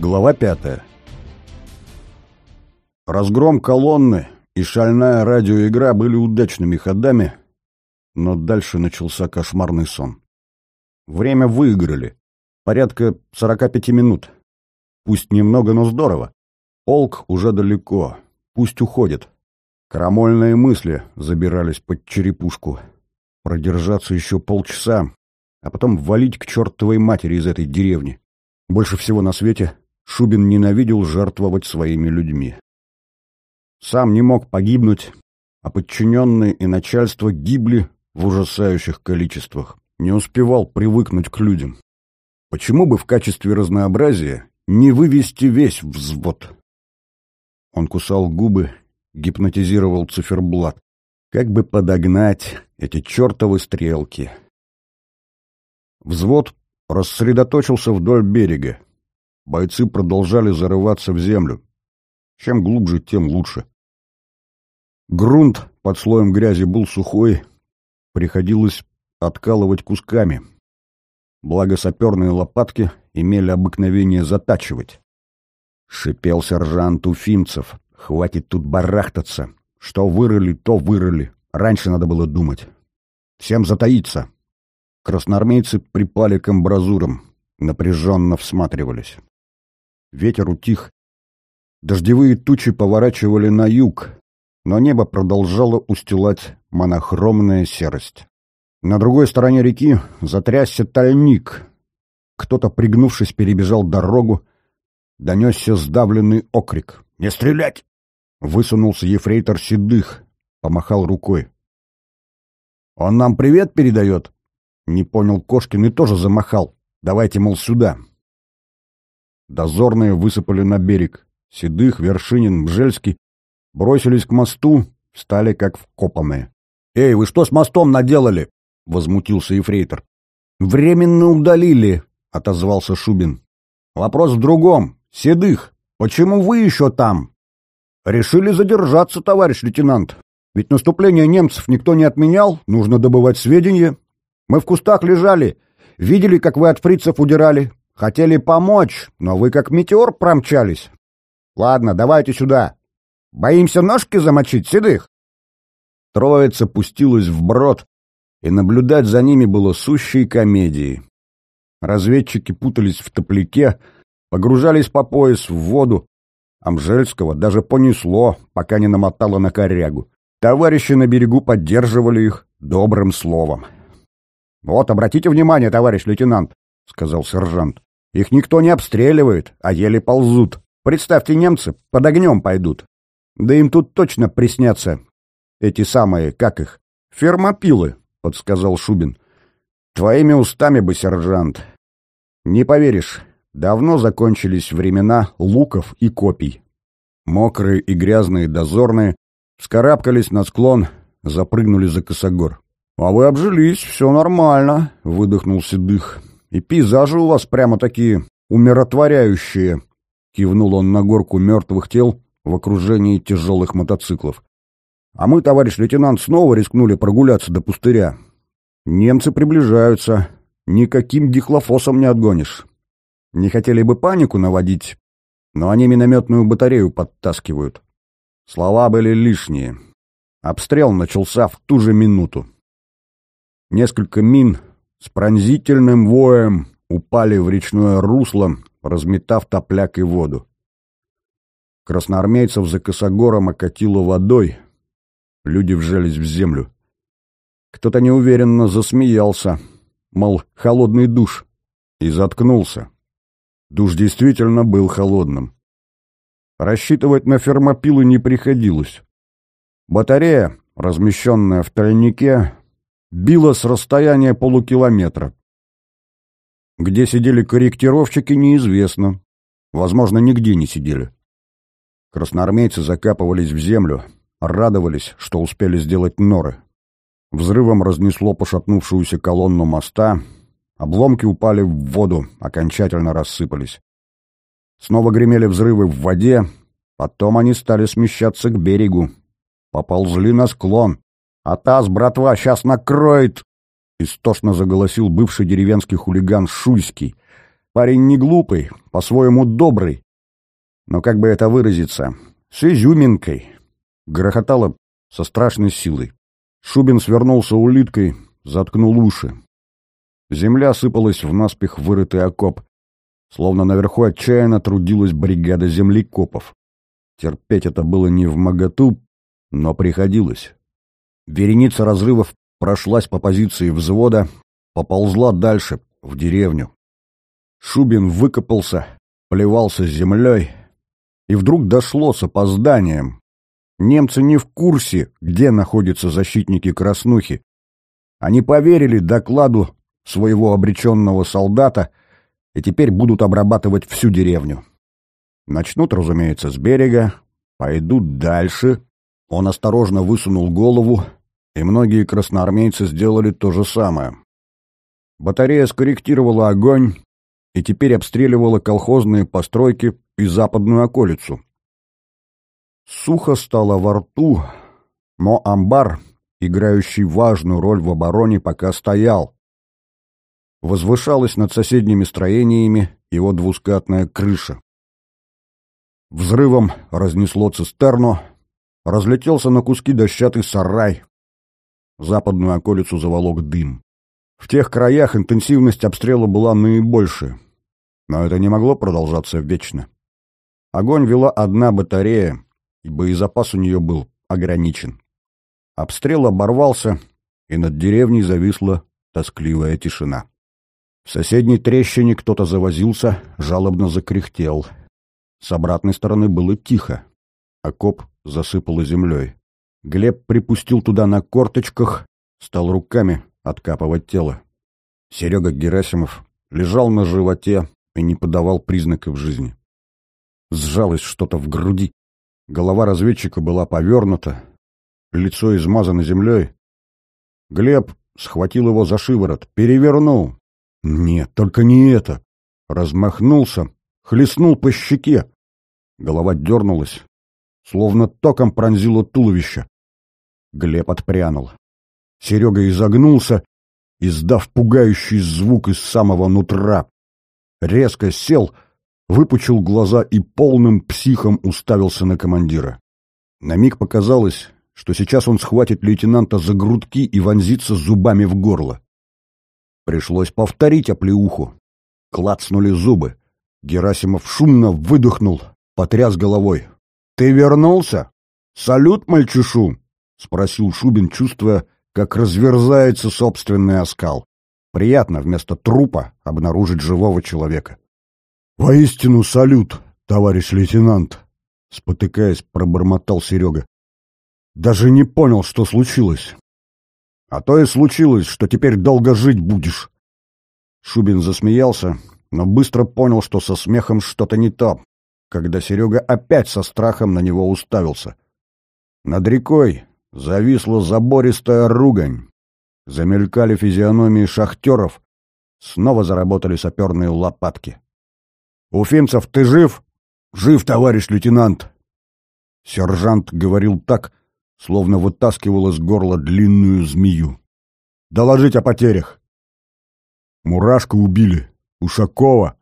Глава пятая. Разгром колонны и шальная радиоигра были удачными ходами, но дальше начался кошмарный сон. Время выиграли. Порядка 45 минут. Пусть немного, но здорово. Полк уже далеко. Пусть уходит. Крамольные мысли забирались под черепушку. Продержаться еще полчаса, а потом валить к чертовой матери из этой деревни. Больше всего на свете Шубин ненавидел жертвовать своими людьми. Сам не мог погибнуть, а подчиненные и начальство гибли в ужасающих количествах. Не успевал привыкнуть к людям. Почему бы в качестве разнообразия не вывести весь взвод? Он кусал губы, гипнотизировал циферблат. Как бы подогнать эти чертовы стрелки? Взвод рассредоточился вдоль берега. Бойцы продолжали зарываться в землю. Чем глубже, тем лучше. Грунт под слоем грязи был сухой, приходилось откалывать кусками. Благо саперные лопатки имели обыкновение затачивать. Шипел сержант Уфимцев. «Хватит тут барахтаться. Что вырыли, то вырыли. Раньше надо было думать. Всем затаиться». Красноармейцы припали к амбразурам, напряженно всматривались. Ветер утих. Дождевые тучи поворачивали на юг, но небо продолжало устилать монохромная серость. На другой стороне реки затрясся тальник. Кто-то, пригнувшись, перебежал дорогу. Донесся сдавленный окрик. «Не стрелять!» Высунулся ефрейтор Седых, помахал рукой. «Он нам привет передает?» Не понял Кошкин и тоже замахал. «Давайте, мол, сюда!» Дозорные высыпали на берег. Седых, Вершинин, Бжельский бросились к мосту, стали как вкопанные. «Эй, вы что с мостом наделали?» — возмутился ефрейтор. «Временно удалили», — отозвался Шубин. «Вопрос в другом. Седых, почему вы еще там?» «Решили задержаться, товарищ лейтенант. Ведь наступление немцев никто не отменял, нужно добывать сведения. Мы в кустах лежали, видели, как вы от фрицев удирали. Хотели помочь, но вы как метеор промчались. Ладно, давайте сюда. Боимся ножки замочить, седых?» Троица пустилась в брод, и наблюдать за ними было сущей комедией. Разведчики путались в топляке, погружались по пояс в воду. Амжельского даже понесло, пока не намотало на корягу. Товарищи на берегу поддерживали их добрым словом. «Вот, обратите внимание, товарищ лейтенант», — сказал сержант. «Их никто не обстреливает, а еле ползут. Представьте, немцы под огнем пойдут. Да им тут точно приснятся эти самые, как их, фермопилы подсказал Шубин. Твоими устами бы, сержант. Не поверишь, давно закончились времена луков и копий. Мокрые и грязные дозорные вскарабкались на склон, запрыгнули за косогор. «А вы обжились, все нормально», — выдохнул Седых. «И пейзажи у вас прямо такие умиротворяющие», — кивнул он на горку мертвых тел в окружении тяжелых мотоциклов. А мы, товарищ лейтенант, снова рискнули прогуляться до пустыря. Немцы приближаются. Никаким дихлофосом не отгонишь. Не хотели бы панику наводить, но они минометную батарею подтаскивают. Слова были лишние. Обстрел начался в ту же минуту. Несколько мин с пронзительным воем упали в речное русло, разметав топляк и воду. Красноармейцев за косогором окатило водой, Люди вжались в землю. Кто-то неуверенно засмеялся, мол, холодный душ, и заткнулся. Душ действительно был холодным. Рассчитывать на фермопилы не приходилось. Батарея, размещенная в тайнике, била с расстояния полукилометра. Где сидели корректировщики, неизвестно. Возможно, нигде не сидели. Красноармейцы закапывались в землю, радовались, что успели сделать норы. Взрывом разнесло пошатнувшуюся колонну моста, обломки упали в воду, окончательно рассыпались. Снова гремели взрывы в воде, потом они стали смещаться к берегу. Поползли на склон. «А таз, братва, сейчас накроет!» Истошно заголосил бывший деревенский хулиган Шульский. Парень не глупый, по-своему добрый. Но как бы это выразиться? С изюминкой. Грохотало со страшной силой. Шубин свернулся улиткой, заткнул уши. Земля сыпалась в наспех вырытый окоп, словно наверху отчаянно трудилась бригада землекопов. Терпеть это было не в моготу, но приходилось. Вереница разрывов прошлась по позиции взвода, поползла дальше, в деревню. Шубин выкопался, плевался землей, и вдруг дошло с опозданием. Немцы не в курсе, где находятся защитники Краснухи. Они поверили докладу своего обреченного солдата и теперь будут обрабатывать всю деревню. Начнут, разумеется, с берега, пойдут дальше. Он осторожно высунул голову, и многие красноармейцы сделали то же самое. Батарея скорректировала огонь и теперь обстреливала колхозные постройки и западную околицу. Сухо стало во рту, но амбар, играющий важную роль в обороне, пока стоял. Возвышалась над соседними строениями его двускатная крыша. Взрывом разнесло цистерну, разлетелся на куски дощатый сарай. Западную околицу заволок дым. В тех краях интенсивность обстрела была наибольшей. Но это не могло продолжаться вечно. Огонь вела одна батарея, и боезапас у нее был ограничен. Обстрел оборвался, и над деревней зависла тоскливая тишина. В соседней трещине кто-то завозился, жалобно закряхтел. С обратной стороны было тихо. Окоп засыпало землей. Глеб припустил туда на корточках, стал руками откапывать тело. Серега Герасимов лежал на животе и не подавал признаков жизни. Сжалось что-то в груди. Голова разведчика была повернута, лицо измазано землей. Глеб схватил его за шиворот, перевернул. Нет, только не это. Размахнулся, хлестнул по щеке. Голова дернулась, словно током пронзило туловище. Глеб отпрянул. Серега изогнулся, издав пугающий звук из самого нутра. Резко сел, выпучил глаза и полным психом уставился на командира. На миг показалось, что сейчас он схватит лейтенанта за грудки и вонзится зубами в горло. Пришлось повторить оплеуху. Клацнули зубы. Герасимов шумно выдохнул, потряс головой. «Ты вернулся? Салют мальчушу!» — спросил Шубин, чувствуя, как разверзается собственный оскал. Приятно вместо трупа обнаружить живого человека. «Воистину салют, товарищ лейтенант!» — спотыкаясь, пробормотал Серега. «Даже не понял, что случилось. А то и случилось, что теперь долго жить будешь». Шубин засмеялся, но быстро понял, что со смехом что-то не то, когда Серега опять со страхом на него уставился. Над рекой Зависла забористая ругань. Замелькали физиономии шахтеров. Снова заработали саперные лопатки. «Уфимцев, ты жив?» «Жив, товарищ лейтенант!» Сержант говорил так, словно вытаскивал из горла длинную змею. «Доложить о потерях!» «Мурашка убили. Ушакова.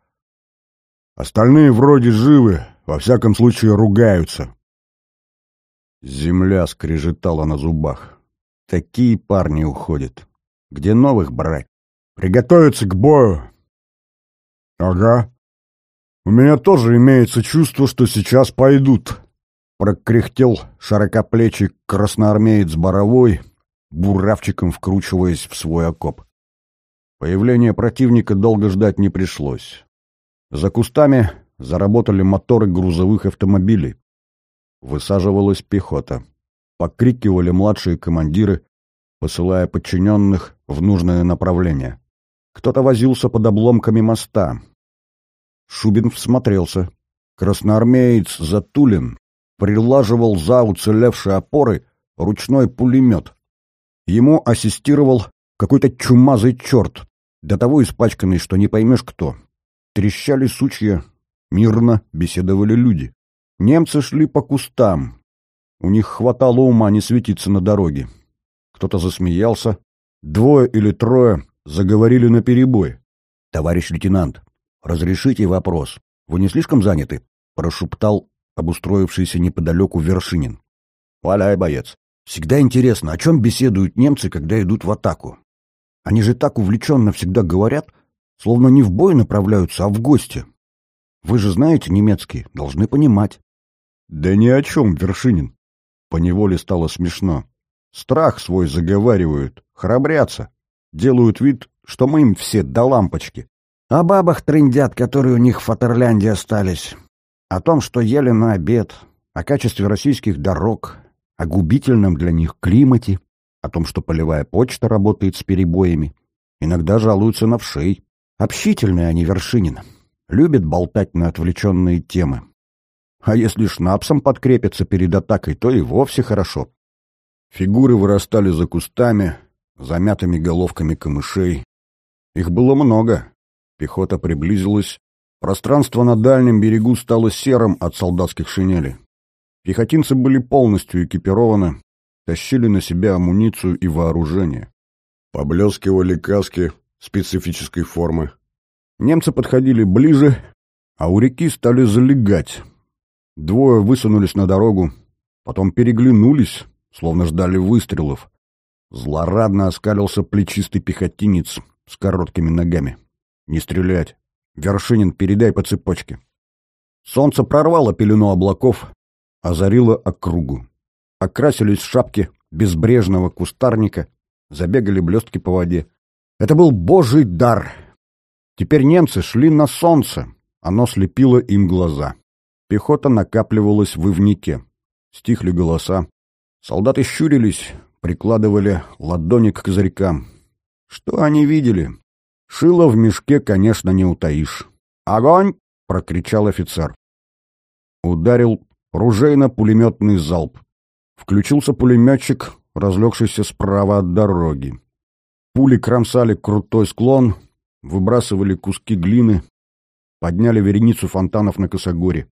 Остальные вроде живы, во всяком случае ругаются. Земля скрежетала на зубах. Такие парни уходят. Где новых брать? Приготовиться к бою. Ага. У меня тоже имеется чувство, что сейчас пойдут. Прокряхтел широкоплечий красноармеец Боровой, буравчиком вкручиваясь в свой окоп. Появление противника долго ждать не пришлось. За кустами заработали моторы грузовых автомобилей. Высаживалась пехота. Покрикивали младшие командиры, посылая подчиненных в нужное направление. Кто-то возился под обломками моста. Шубин всмотрелся. Красноармеец Затулин прилаживал за уцелевшие опоры ручной пулемет. Ему ассистировал какой-то чумазый черт, до того испачканный, что не поймешь кто. Трещали сучья, мирно беседовали люди. Немцы шли по кустам. У них хватало ума не светиться на дороге. Кто-то засмеялся. Двое или трое заговорили наперебой. «Товарищ лейтенант, «Разрешите вопрос. Вы не слишком заняты?» — прошептал обустроившийся неподалеку Вершинин. «Валяй, боец. Всегда интересно, о чем беседуют немцы, когда идут в атаку. Они же так увлеченно всегда говорят, словно не в бой направляются, а в гости. Вы же знаете немецкий, должны понимать». «Да ни о чем, Вершинин». Поневоле стало смешно. «Страх свой заговаривают, храбрятся, делают вид, что мы им все до лампочки. О бабах трындят, которые у них в Фатерлянде остались. О том, что ели на обед, о качестве российских дорог, о губительном для них климате, о том, что полевая почта работает с перебоями. Иногда жалуются на вшей. Общительные они, Вершинин. Любят болтать на отвлеченные темы. А если шнапсом подкрепятся перед атакой, то и вовсе хорошо. Фигуры вырастали за кустами, замятыми головками камышей. Их было много. Пехота приблизилась. Пространство на дальнем берегу стало серым от солдатских шинелей. Пехотинцы были полностью экипированы, тащили на себя амуницию и вооружение. Поблескивали каски специфической формы. Немцы подходили ближе, а у реки стали залегать. Двое высунулись на дорогу, потом переглянулись, словно ждали выстрелов. Злорадно оскалился плечистый пехотинец с короткими ногами. «Не стрелять! Вершинин, передай по цепочке!» Солнце прорвало пелену облаков, озарило округу. Окрасились шапки безбрежного кустарника, забегали блестки по воде. Это был божий дар. Теперь немцы шли на солнце, оно слепило им глаза. Пехота накапливалась в ивнике. Стихли голоса. Солдаты щурились, прикладывали ладони к козырькам. Что они видели? Шило в мешке, конечно, не утаишь. «Огонь!» — прокричал офицер. Ударил ружейно-пулеметный залп. Включился пулеметчик, разлегшийся справа от дороги. Пули кромсали крутой склон, выбрасывали куски глины, подняли вереницу фонтанов на косогоре.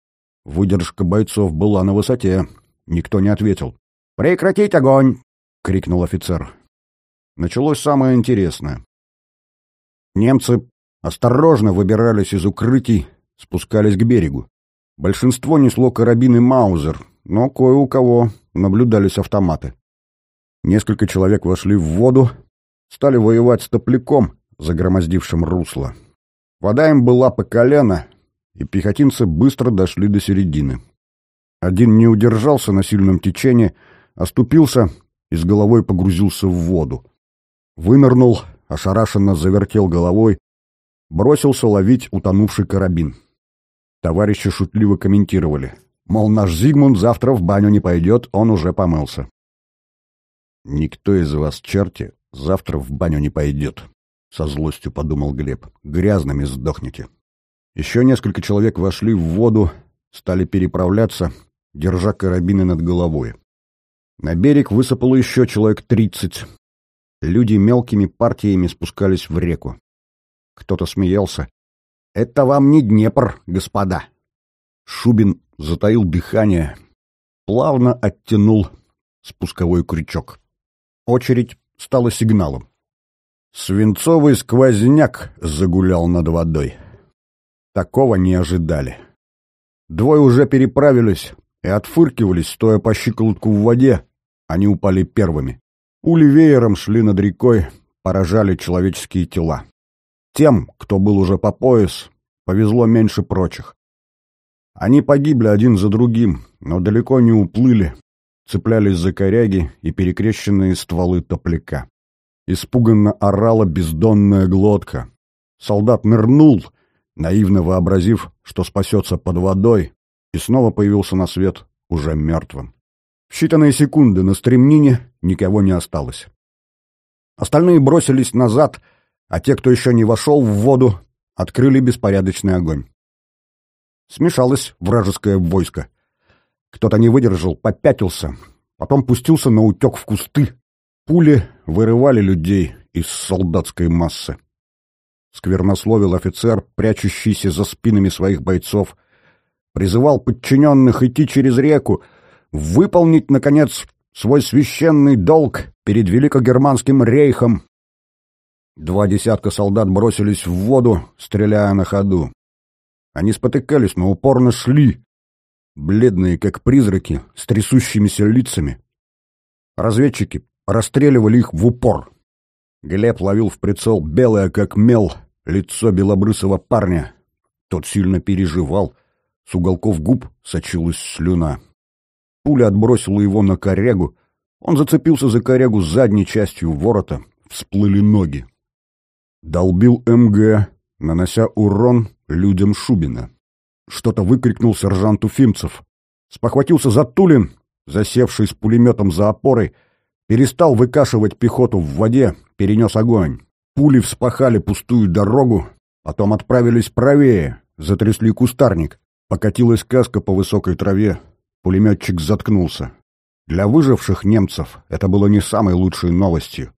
Выдержка бойцов была на высоте. Никто не ответил. «Прекратить огонь!» — крикнул офицер. Началось самое интересное. Немцы осторожно выбирались из укрытий, спускались к берегу. Большинство несло карабины Маузер, но кое у кого наблюдались автоматы. Несколько человек вошли в воду, стали воевать с топляком, загромоздившим русло. Вода им была по колено, и пехотинцы быстро дошли до середины. Один не удержался на сильном течении, оступился и с головой погрузился в воду. Вынырнул, ошарашенно завертел головой, бросился ловить утонувший карабин. Товарищи шутливо комментировали. Мол, наш Зигмунд завтра в баню не пойдет, он уже помылся. «Никто из вас, черти, завтра в баню не пойдет», — со злостью подумал Глеб. «Грязными сдохнете». Еще несколько человек вошли в воду, стали переправляться, держа карабины над головой. На берег высыпало еще человек тридцать. Люди мелкими партиями спускались в реку. Кто-то смеялся. «Это вам не Днепр, господа!» Шубин затаил дыхание, плавно оттянул спусковой крючок. Очередь стала сигналом. Свинцовый сквозняк загулял над водой. Такого не ожидали. Двое уже переправились, и отфыркивались, стоя по щиколотку в воде, они упали первыми. Пули веером шли над рекой, поражали человеческие тела. Тем, кто был уже по пояс, повезло меньше прочих. Они погибли один за другим, но далеко не уплыли, цеплялись за коряги и перекрещенные стволы топляка. Испуганно орала бездонная глотка. Солдат нырнул, наивно вообразив, что спасется под водой, и снова появился на свет уже мертвым. В считанные секунды на стремнине никого не осталось. Остальные бросились назад, а те, кто еще не вошел в воду, открыли беспорядочный огонь. Смешалось вражеское войско. Кто-то не выдержал, попятился, потом пустился на утек в кусты. Пули вырывали людей из солдатской массы. Сквернословил офицер, прячущийся за спинами своих бойцов, призывал подчиненных идти через реку, выполнить, наконец, свой священный долг перед Великогерманским рейхом. Два десятка солдат бросились в воду, стреляя на ходу. Они спотыкались, но упорно шли, бледные, как призраки, с трясущимися лицами. Разведчики расстреливали их в упор. Глеб ловил в прицел белое, как мел, лицо белобрысого парня. Тот сильно переживал, с уголков губ сочилась слюна. Пуля отбросила его на корягу, он зацепился за корягу задней частью ворота, всплыли ноги. Долбил МГ, нанося урон людям Шубина. Что-то выкрикнул сержант Уфимцев. Спохватился Затулин, засевший с пулеметом за опорой, перестал выкашивать пехоту в воде, перенес огонь. Пули вспахали пустую дорогу, потом отправились правее, затрясли кустарник. Покатилась каска по высокой траве, пулеметчик заткнулся. Для выживших немцев это было не самой лучшей новостью.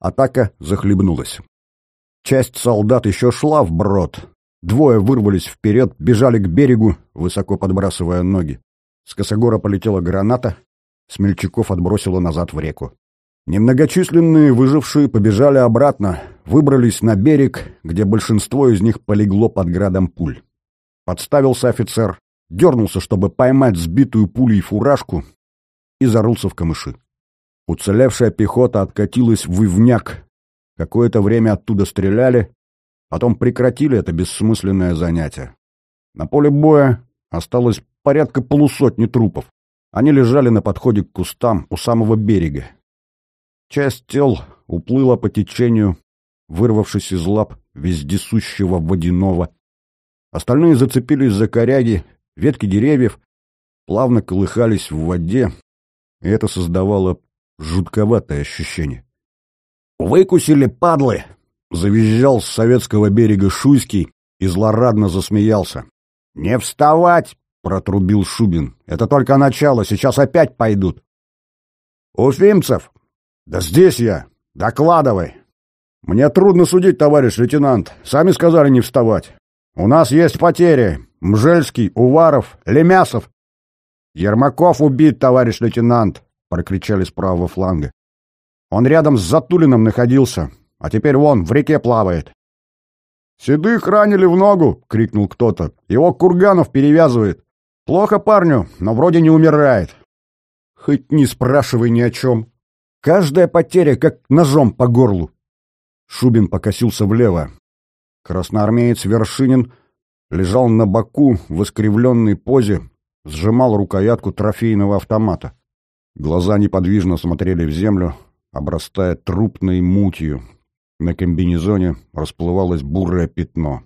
Атака захлебнулась. Часть солдат еще шла вброд. Двое вырвались вперед, бежали к берегу, высоко подбрасывая ноги. С косогора полетела граната, Смельчаков отбросило назад в реку. Немногочисленные выжившие побежали обратно, выбрались на берег, где большинство из них полегло под градом пуль. Подставился офицер, дернулся, чтобы поймать сбитую пулей фуражку, и зарылся в камыши. Уцелевшая пехота откатилась в Ивняк. Какое-то время оттуда стреляли, потом прекратили это бессмысленное занятие. На поле боя осталось порядка полусотни трупов. Они лежали на подходе к кустам у самого берега. Часть тел уплыла по течению, вырвавшись из лап вездесущего водяного. Остальные зацепились за коряги, ветки деревьев, плавно колыхались в воде, и это создавало жутковатое ощущение. «Выкусили, падлы!» — завизжал с советского берега Шуйский и злорадно засмеялся. «Не вставать!» — протрубил Шубин. «Это только начало, сейчас опять пойдут». «Уфимцев!» «Да здесь я! Докладывай!» «Мне трудно судить, товарищ лейтенант. Сами сказали не вставать. У нас есть потери. Мжельский, Уваров, Лемясов». «Ермаков убит, товарищ лейтенант!» — прокричали с правого фланга. «Он рядом с Затулиным находился, а теперь вон, в реке плавает». «Седых ранили в ногу!» — крикнул кто-то. «Его Курганов перевязывает. Плохо парню, но вроде не умирает. Хоть не спрашивай ни о чем. Каждая потеря как ножом по горлу. Шубин покосился влево. Красноармеец Вершинин лежал на боку в искривленной позе, сжимал рукоятку трофейного автомата. Глаза неподвижно смотрели в землю, обрастая трупной мутью. На комбинезоне расплывалось бурое пятно.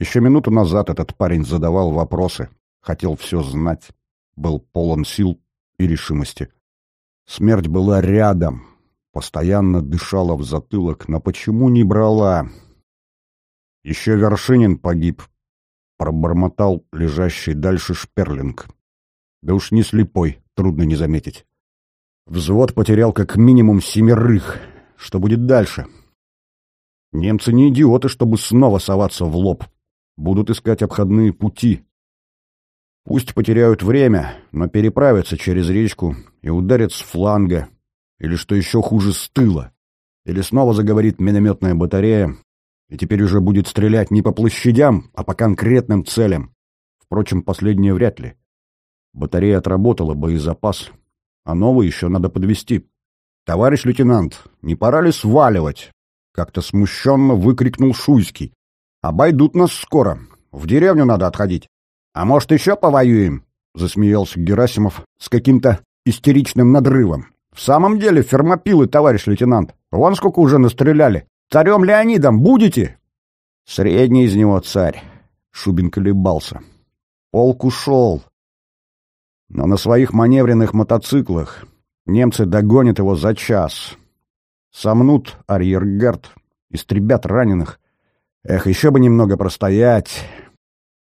Еще минуту назад этот парень задавал вопросы хотел все знать, был полон сил и решимости. Смерть была рядом, постоянно дышала в затылок, но почему не брала? Еще Вершинин погиб, пробормотал лежащий дальше Шперлинг. Да уж не слепой, трудно не заметить. Взвод потерял как минимум семерых. Что будет дальше? Немцы не идиоты, чтобы снова соваться в лоб. Будут искать обходные пути. Пусть потеряют время, но переправятся через речку и ударят с фланга, или, что еще хуже, с тыла. Или снова заговорит минометная батарея, и теперь уже будет стрелять не по площадям, а по конкретным целям. Впрочем, последнее вряд ли. Батарея отработала боезапас, а новый еще надо подвести. «Товарищ лейтенант, не пора ли сваливать?» Как-то смущенно выкрикнул Шуйский. «Обойдут нас скоро. В деревню надо отходить». «А может, еще повоюем?» — засмеялся Герасимов с каким-то истеричным надрывом. «В самом деле, фермопилы, товарищ лейтенант. Вон сколько уже настреляли. Царем Леонидом будете?» «Средний из него царь», — Шубин колебался. Полк ушел. Но на своих маневренных мотоциклах немцы догонят его за час. Сомнут арьергард, истребят раненых. Эх, еще бы немного простоять.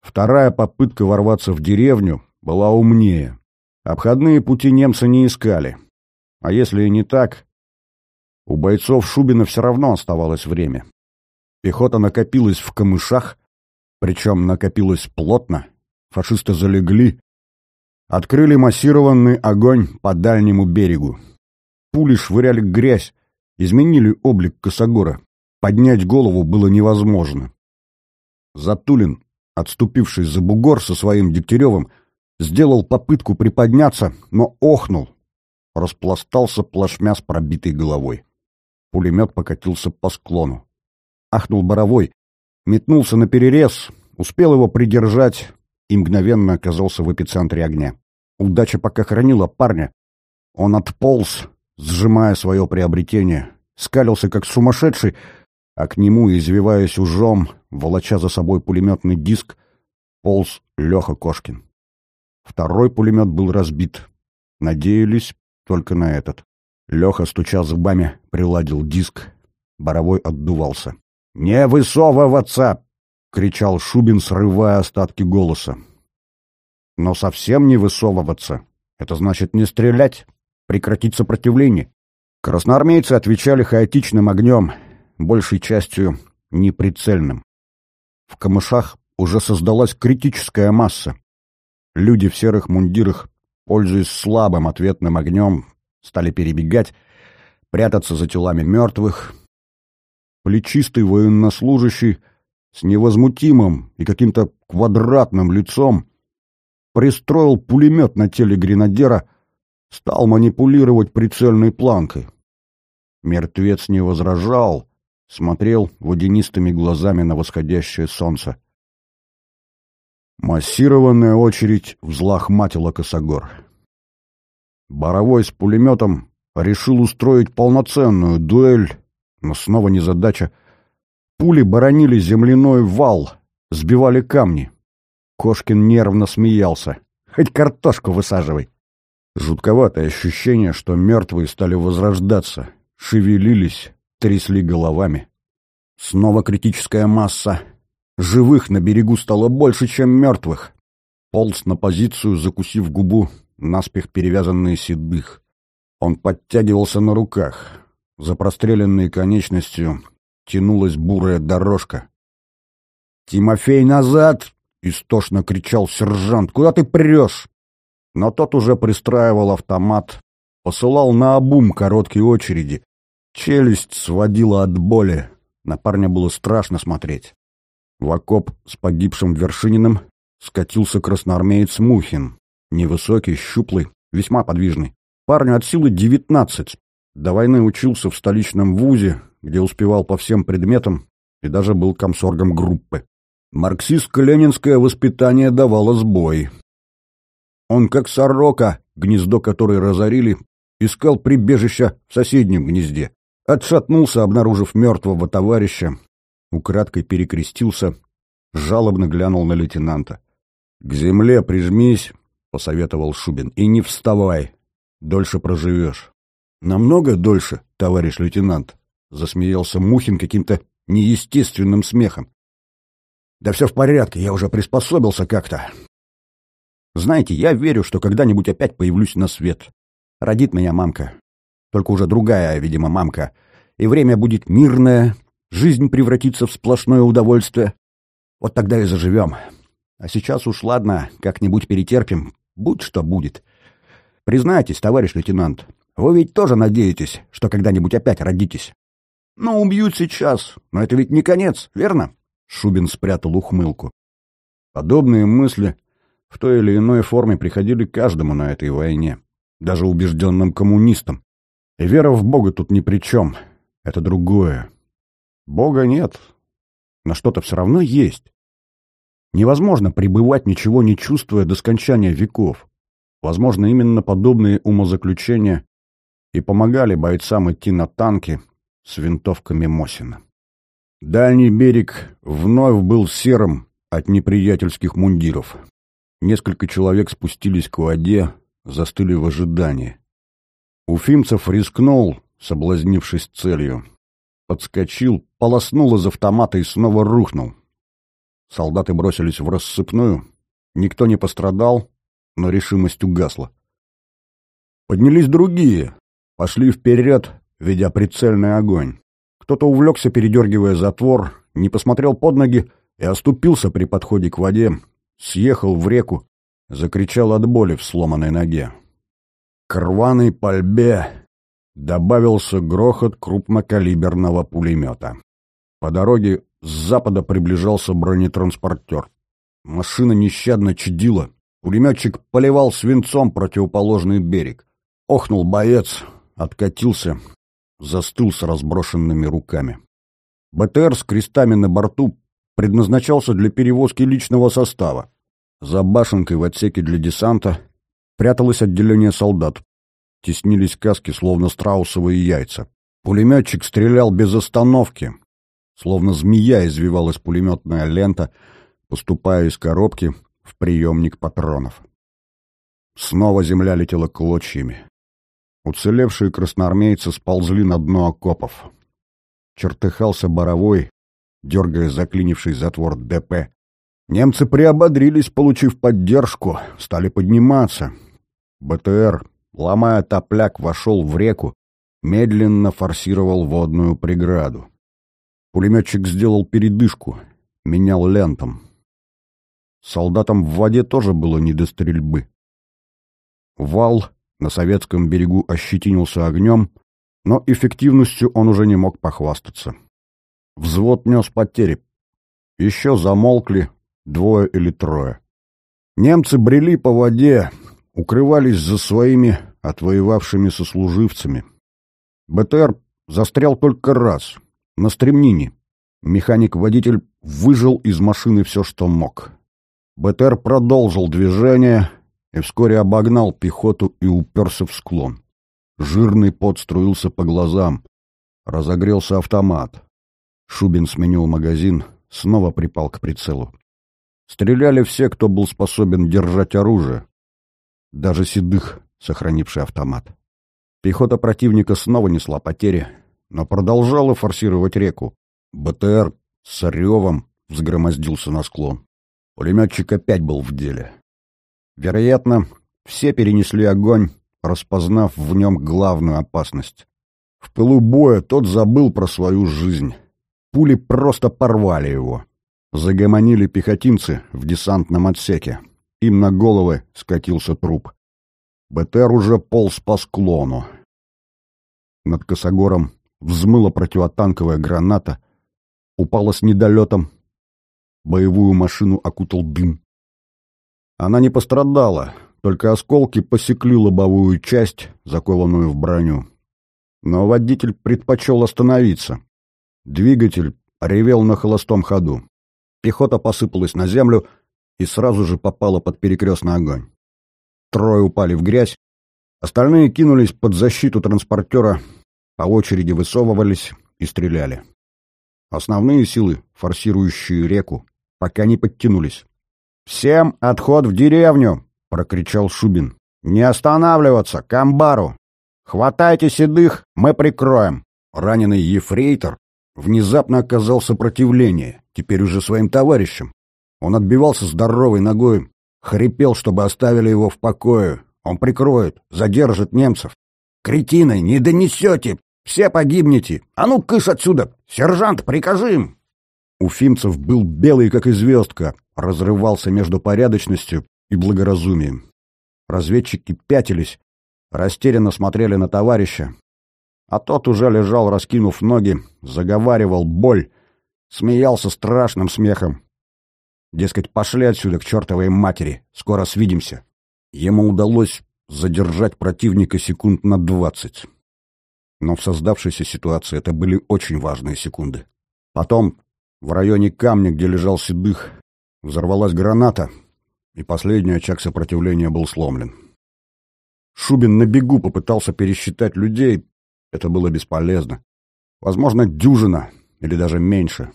Вторая попытка ворваться в деревню была умнее. Обходные пути немцы не искали. А если и не так, у бойцов Шубина все равно оставалось время. Пехота накопилась в камышах, причем накопилась плотно, фашисты залегли, открыли массированный огонь по дальнему берегу. Пули швыряли грязь, изменили облик Косогора. Поднять голову было невозможно. Затулин отступивший за бугор со своим Дегтяревым, сделал попытку приподняться, но охнул, распластался плашмя с пробитой головой. Пулемет покатился по склону. Ахнул Боровой, метнулся на перерез, успел его придержать и мгновенно оказался в эпицентре огня. Удача пока хранила парня. Он отполз, сжимая свое приобретение, скалился как сумасшедший, а к нему, извиваясь ужом, волоча за собой пулеметный диск, полз Леха Кошкин. Второй пулемет был разбит. Надеялись только на этот. Леха, стуча зубами, приладил диск. Боровой отдувался. «Не высовываться!» — кричал Шубин, срывая остатки голоса. «Но совсем не высовываться. Это значит не стрелять, прекратить сопротивление». Красноармейцы отвечали хаотичным огнем, большей частью неприцельным. В камышах уже создалась критическая масса. Люди в серых мундирах, пользуясь слабым ответным огнем, стали перебегать, прятаться за телами мертвых. Плечистый военнослужащий с невозмутимым и каким-то квадратным лицом пристроил пулемет на теле гренадера, стал манипулировать прицельной планкой. Мертвец не возражал, смотрел водянистыми глазами на восходящее солнце. Массированная очередь взлохматила косогор. Боровой с пулеметом решил устроить полноценную дуэль, но снова незадача. Пули боронили земляной вал, сбивали камни. Кошкин нервно смеялся. «Хоть картошку высаживай!» Жутковатое ощущение, что мертвые стали возрождаться, шевелились, трясли головами. Снова критическая масса. Живых на берегу стало больше, чем мертвых. Полз на позицию, закусив губу, наспех перевязанные седых. Он подтягивался на руках. За простреленной конечностью тянулась бурая дорожка. «Тимофей, назад!» — истошно кричал сержант. «Куда ты прешь?» Но тот уже пристраивал автомат, посылал на обум короткие очереди. Челюсть сводила от боли. На парня было страшно смотреть. В окоп с погибшим Вершининым скатился красноармеец Мухин. Невысокий, щуплый, весьма подвижный. Парню от силы девятнадцать. До войны учился в столичном вузе, где успевал по всем предметам и даже был комсоргом группы. Марксистско-ленинское воспитание давало сбой. Он, как сорока, гнездо которой разорили, искал прибежища в соседнем гнезде. Отшатнулся, обнаружив мертвого товарища, украдкой перекрестился, жалобно глянул на лейтенанта. — К земле прижмись, — посоветовал Шубин. — И не вставай. Дольше проживешь. — Намного дольше, товарищ лейтенант, — засмеялся Мухин каким-то неестественным смехом. — Да все в порядке, я уже приспособился как-то. Знаете, я верю, что когда-нибудь опять появлюсь на свет. Родит меня мамка. Только уже другая, видимо, мамка. И время будет мирное, жизнь превратится в сплошное удовольствие. Вот тогда и заживем. А сейчас уж ладно, как-нибудь перетерпим, Будь что будет. Признайтесь, товарищ лейтенант, вы ведь тоже надеетесь, что когда-нибудь опять родитесь? Ну, убьют сейчас, но это ведь не конец, верно? Шубин спрятал ухмылку. Подобные мысли в той или иной форме приходили каждому на этой войне, даже убежденным коммунистам. И вера в Бога тут ни при чем. Это другое. Бога нет, но что-то все равно есть. Невозможно пребывать, ничего не чувствуя до скончания веков. Возможно, именно подобные умозаключения и помогали бойцам идти на танки с винтовками Мосина. Дальний берег вновь был серым от неприятельских мундиров. Несколько человек спустились к воде, застыли в ожидании. Уфимцев рискнул, соблазнившись целью. Подскочил, полоснул из автомата и снова рухнул. Солдаты бросились в рассыпную. Никто не пострадал, но решимость угасла. Поднялись другие, пошли вперед, ведя прицельный огонь. Кто-то увлекся, передергивая затвор, не посмотрел под ноги и оступился при подходе к воде, съехал в реку, закричал от боли в сломанной ноге. К рваной пальбе добавился грохот крупнокалиберного пулемета. По дороге с запада приближался бронетранспортер. Машина нещадно чадила. Пулеметчик поливал свинцом противоположный берег. Охнул боец, откатился, застыл с разброшенными руками. БТР с крестами на борту предназначался для перевозки личного состава. За башенкой в отсеке для десанта пряталось отделение солдат. Теснились каски, словно страусовые яйца. Пулеметчик стрелял без остановки. Словно змея извивалась пулеметная лента, поступая из коробки в приемник патронов. Снова земля летела клочьями. Уцелевшие красноармейцы сползли на дно окопов. Чертыхался Боровой, дергая заклинивший затвор ДП. Немцы приободрились, получив поддержку, стали подниматься. БТР, ломая топляк, вошел в реку, медленно форсировал водную преграду. Пулеметчик сделал передышку, менял лентом. Солдатам в воде тоже было не до стрельбы. Вал на советском берегу ощетинился огнем, но эффективностью он уже не мог похвастаться. Взвод нес потери. Еще замолкли двое или трое. Немцы брели по воде, укрывались за своими отвоевавшими сослуживцами. БТР застрял только раз, на стремнине. Механик-водитель выжил из машины все, что мог. БТР продолжил движение и вскоре обогнал пехоту и уперся в склон. Жирный пот струился по глазам. Разогрелся автомат. Шубин сменил магазин, снова припал к прицелу. Стреляли все, кто был способен держать оружие. Даже седых, сохранивший автомат. Пехота противника снова несла потери, но продолжала форсировать реку. БТР с ревом взгромоздился на склон. Пулеметчик опять был в деле. Вероятно, все перенесли огонь, распознав в нем главную опасность. В пылу боя тот забыл про свою жизнь. Пули просто порвали его. Загомонили пехотинцы в десантном отсеке. Им на головы скатился труп. БТР уже полз по склону. Над косогором взмыла противотанковая граната, упала с недолетом. Боевую машину окутал дым. Она не пострадала, только осколки посекли лобовую часть, закованную в броню. Но водитель предпочел остановиться. Двигатель ревел на холостом ходу. Пехота посыпалась на землю и сразу же попала под перекрестный огонь. Трое упали в грязь, остальные кинулись под защиту транспортера, по очереди высовывались и стреляли. Основные силы, форсирующие реку, пока не подтянулись. «Всем отход в деревню!» — прокричал Шубин. «Не останавливаться! К амбару! Хватайте седых, мы прикроем!» Раненый ефрейтор внезапно оказал сопротивление теперь уже своим товарищем. Он отбивался здоровой ногой, хрипел, чтобы оставили его в покое. Он прикроет, задержит немцев. «Кретины, не донесете! Все погибнете! А ну, кыш отсюда! Сержант, прикажи им!» Уфимцев был белый, как и звездка, разрывался между порядочностью и благоразумием. Разведчики пятились, растерянно смотрели на товарища. А тот уже лежал, раскинув ноги, заговаривал боль, смеялся страшным смехом. Дескать, пошли отсюда к чертовой матери, скоро свидимся. Ему удалось задержать противника секунд на двадцать. Но в создавшейся ситуации это были очень важные секунды. Потом, в районе камня, где лежал Седых, взорвалась граната, и последний очаг сопротивления был сломлен. Шубин на бегу попытался пересчитать людей, это было бесполезно. Возможно, дюжина или даже меньше.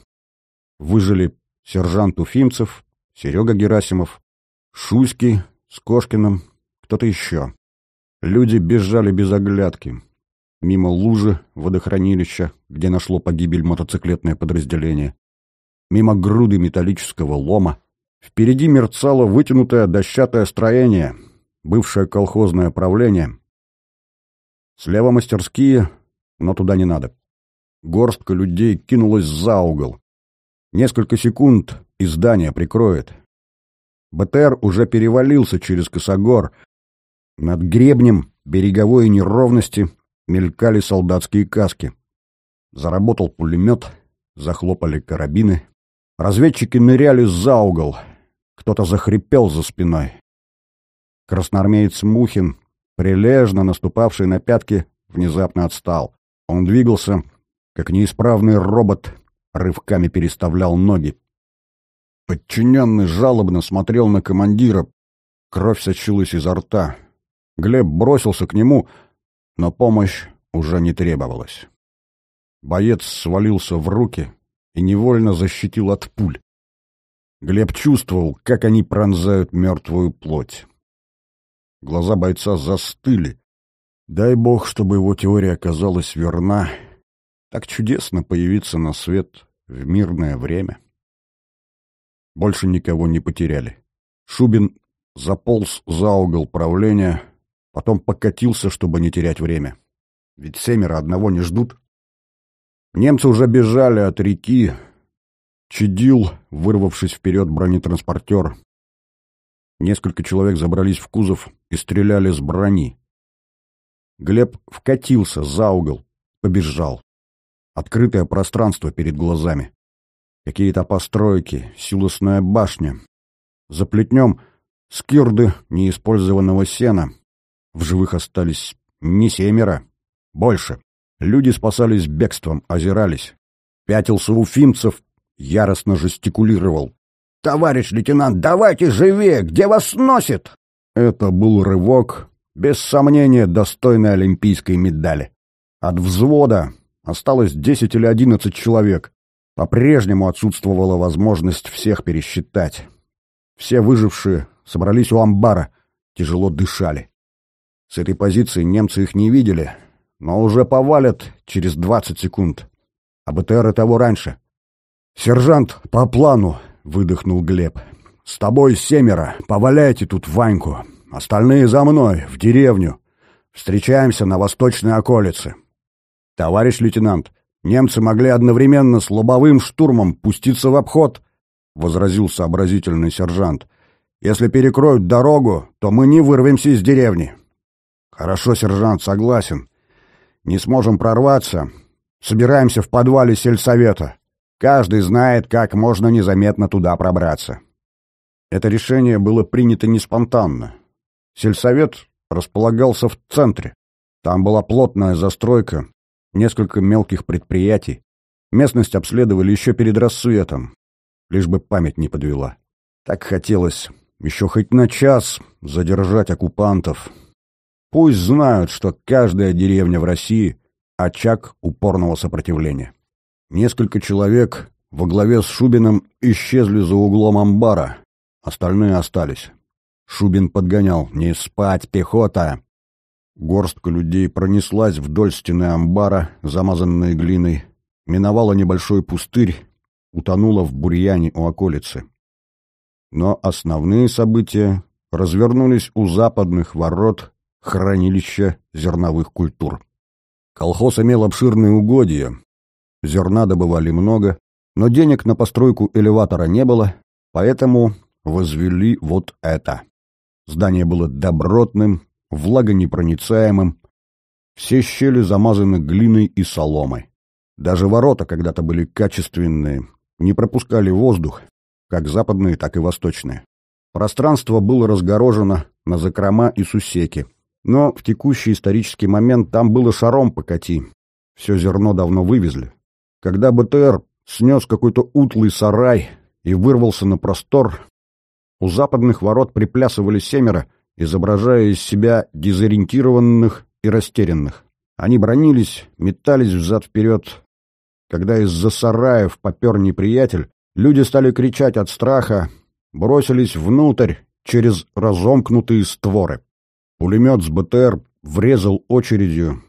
Выжили сержант Уфимцев, Серега Герасимов, Шуйский с Кошкиным, кто-то еще. Люди бежали без оглядки. Мимо лужи водохранилища, где нашло погибель мотоциклетное подразделение. Мимо груды металлического лома. Впереди мерцало вытянутое дощатое строение, бывшее колхозное правление. Слева мастерские, но туда не надо. Горстка людей кинулась за угол. Несколько секунд и здание прикроет. БТР уже перевалился через косогор. Над гребнем береговой неровности мелькали солдатские каски. Заработал пулемет, захлопали карабины. Разведчики ныряли за угол. Кто Кто-то захрипел за спиной. Красноармеец Мухин, прилежно наступавший на пятки, внезапно отстал. Он двигался, как неисправный робот, рывками переставлял ноги. Подчиненный жалобно смотрел на командира. Кровь сочилась изо рта. Глеб бросился к нему, но помощь уже не требовалась. Боец свалился в руки и невольно защитил от пуль. Глеб чувствовал, как они пронзают мертвую плоть. Глаза бойца застыли. Дай бог, чтобы его теория оказалась верна. Так чудесно появиться на свет в мирное время. Больше никого не потеряли. Шубин заполз за угол правления, потом покатился, чтобы не терять время. Ведь семеро одного не ждут. Немцы уже бежали от реки. Чадил, вырвавшись вперед, бронетранспортер. Несколько человек забрались в кузов и стреляли с брони. Глеб вкатился за угол, побежал. Открытое пространство перед глазами. Какие-то постройки, силосная башня. За плетнем скирды неиспользованного сена. В живых остались не семеро, больше. Люди спасались бегством, озирались. Пятился Уфимцев, яростно жестикулировал. «Товарищ лейтенант, давайте живее! Где вас носит?» Это был рывок, без сомнения, достойный олимпийской медали. От взвода осталось десять или одиннадцать человек. По-прежнему отсутствовала возможность всех пересчитать. Все выжившие собрались у амбара, тяжело дышали. С этой позиции немцы их не видели, но уже повалят через двадцать секунд. А БТР и того раньше. «Сержант, по плану!» — выдохнул Глеб. «С тобой семеро. Поваляйте тут Ваньку. Остальные за мной, в деревню. Встречаемся на восточной околице». «Товарищ лейтенант, немцы могли одновременно с лобовым штурмом пуститься в обход», — возразил сообразительный сержант. «Если перекроют дорогу, то мы не вырвемся из деревни». «Хорошо, сержант, согласен. Не сможем прорваться. Собираемся в подвале сельсовета. Каждый знает, как можно незаметно туда пробраться. Это решение было принято не спонтанно. Сельсовет располагался в центре. Там была плотная застройка, несколько мелких предприятий. Местность обследовали еще перед рассветом, лишь бы память не подвела. Так хотелось еще хоть на час задержать оккупантов, Пусть знают, что каждая деревня в России — очаг упорного сопротивления. Несколько человек во главе с Шубиным исчезли за углом амбара, остальные остались. Шубин подгонял «Не спать, пехота!» Горстка людей пронеслась вдоль стены амбара, замазанной глиной, миновала небольшой пустырь, утонула в бурьяне у околицы. Но основные события развернулись у западных ворот хранилище зерновых культур. Колхоз имел обширные угодья, зерна добывали много, но денег на постройку элеватора не было, поэтому возвели вот это. Здание было добротным, влагонепроницаемым, все щели замазаны глиной и соломой. Даже ворота когда-то были качественные, не пропускали воздух, как западные, так и восточные. Пространство было разгорожено на закрома и сусеки, но в текущий исторический момент там было шаром покати. Все зерно давно вывезли. Когда БТР снес какой-то утлый сарай и вырвался на простор, у западных ворот приплясывали семеро, изображая из себя дезориентированных и растерянных. Они бронились, метались взад-вперед. Когда из-за сараев попер неприятель, люди стали кричать от страха, бросились внутрь через разомкнутые створы. Пулемет с БТР врезал очередью.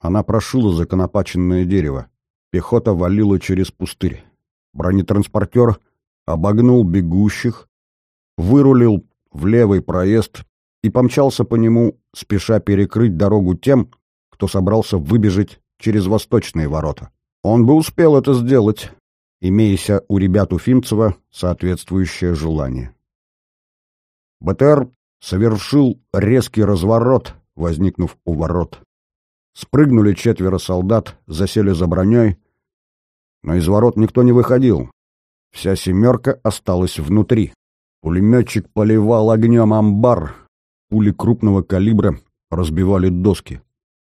Она прошила законопаченное дерево. Пехота валила через пустырь. Бронетранспортер обогнул бегущих, вырулил в левый проезд и помчался по нему, спеша перекрыть дорогу тем, кто собрался выбежать через восточные ворота. Он бы успел это сделать, имеяся у ребят Уфимцева соответствующее желание. БТР совершил резкий разворот, возникнув у ворот. Спрыгнули четверо солдат, засели за броней, но из ворот никто не выходил. Вся семерка осталась внутри. Пулеметчик поливал огнем амбар. Пули крупного калибра разбивали доски.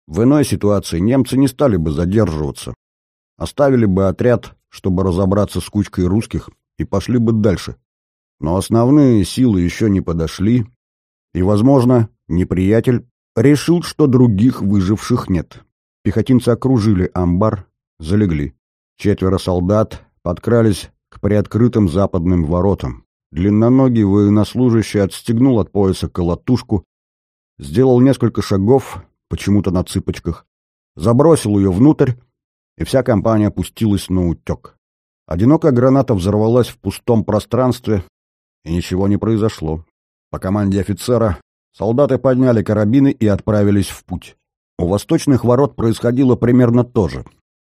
В иной ситуации немцы не стали бы задерживаться. Оставили бы отряд, чтобы разобраться с кучкой русских, и пошли бы дальше. Но основные силы еще не подошли, и, возможно, неприятель решил, что других выживших нет. Пехотинцы окружили амбар, залегли. Четверо солдат подкрались к приоткрытым западным воротам. Длинноногий военнослужащий отстегнул от пояса колотушку, сделал несколько шагов, почему-то на цыпочках, забросил ее внутрь, и вся компания опустилась на утек. Одинокая граната взорвалась в пустом пространстве, и ничего не произошло. По команде офицера солдаты подняли карабины и отправились в путь. У восточных ворот происходило примерно то же.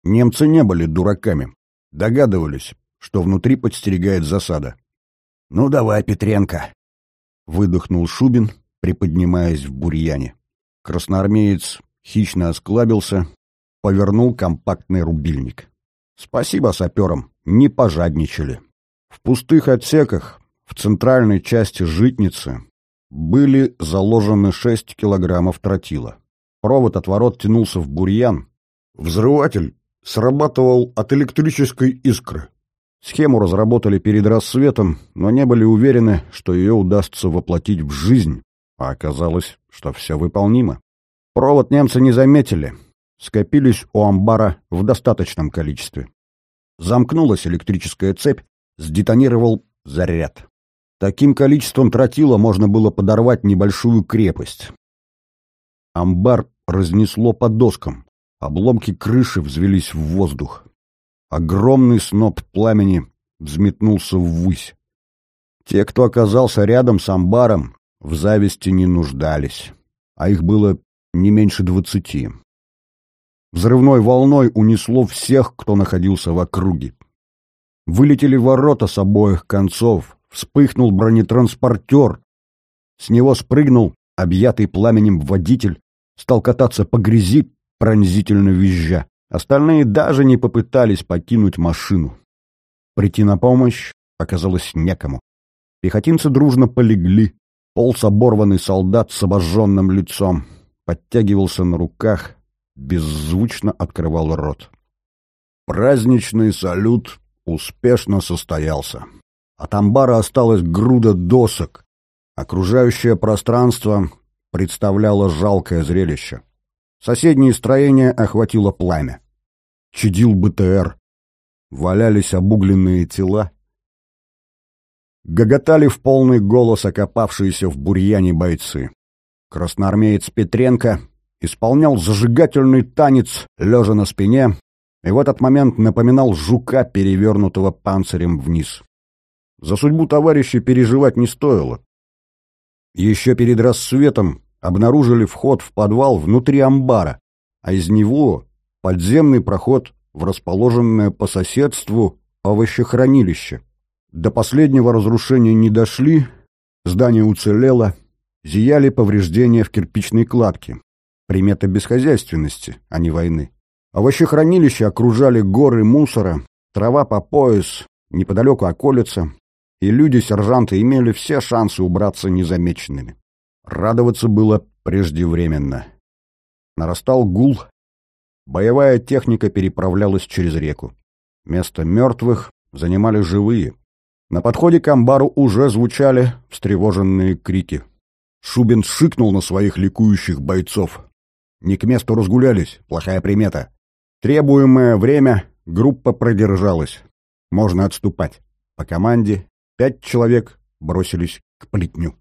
Немцы не были дураками. Догадывались, что внутри подстерегает засада. «Ну давай, Петренко!» — выдохнул Шубин, приподнимаясь в бурьяне. Красноармеец хищно осклабился, повернул компактный рубильник. Спасибо саперам, не пожадничали. В пустых отсеках, в центральной части житницы, были заложены 6 килограммов тротила. Провод от ворот тянулся в бурьян. Взрыватель срабатывал от электрической искры. Схему разработали перед рассветом, но не были уверены, что ее удастся воплотить в жизнь, а оказалось, что все выполнимо. Провод немцы не заметили, скопились у амбара в достаточном количестве. Замкнулась электрическая цепь, сдетонировал заряд. Таким количеством тротила можно было подорвать небольшую крепость. Амбар разнесло по доскам, обломки крыши взвелись в воздух. Огромный сноп пламени взметнулся ввысь. Те, кто оказался рядом с амбаром, в зависти не нуждались, а их было не меньше двадцати. Взрывной волной унесло всех, кто находился в округе. Вылетели ворота с обоих концов, вспыхнул бронетранспортер. С него спрыгнул объятый пламенем водитель, стал кататься по грязи, пронзительно визжа. Остальные даже не попытались покинуть машину. Прийти на помощь оказалось некому. Пехотинцы дружно полегли. Полз оборванный солдат с обожженным лицом. Подтягивался на руках, беззвучно открывал рот. Праздничный салют успешно состоялся. От амбара осталась груда досок. Окружающее пространство представляло жалкое зрелище. Соседние строения охватило пламя. Чадил БТР. Валялись обугленные тела. Гоготали в полный голос окопавшиеся в бурьяне бойцы. Красноармеец Петренко исполнял зажигательный танец, лежа на спине, и в этот момент напоминал жука, перевернутого панцирем вниз. За судьбу товарища переживать не стоило. Еще перед рассветом обнаружили вход в подвал внутри амбара, а из него подземный проход в расположенное по соседству овощехранилище. До последнего разрушения не дошли, здание уцелело, зияли повреждения в кирпичной кладке. Примета бесхозяйственности, а не войны. Овощехранилища окружали горы мусора, трава по пояс, неподалеку околица, и люди-сержанты имели все шансы убраться незамеченными. Радоваться было преждевременно. Нарастал гул, боевая техника переправлялась через реку. Место мертвых занимали живые. На подходе к амбару уже звучали встревоженные крики. Шубин шикнул на своих ликующих бойцов. Не к месту разгулялись, плохая примета. Требуемое время группа продержалась. Можно отступать. По команде пять человек бросились к плетню.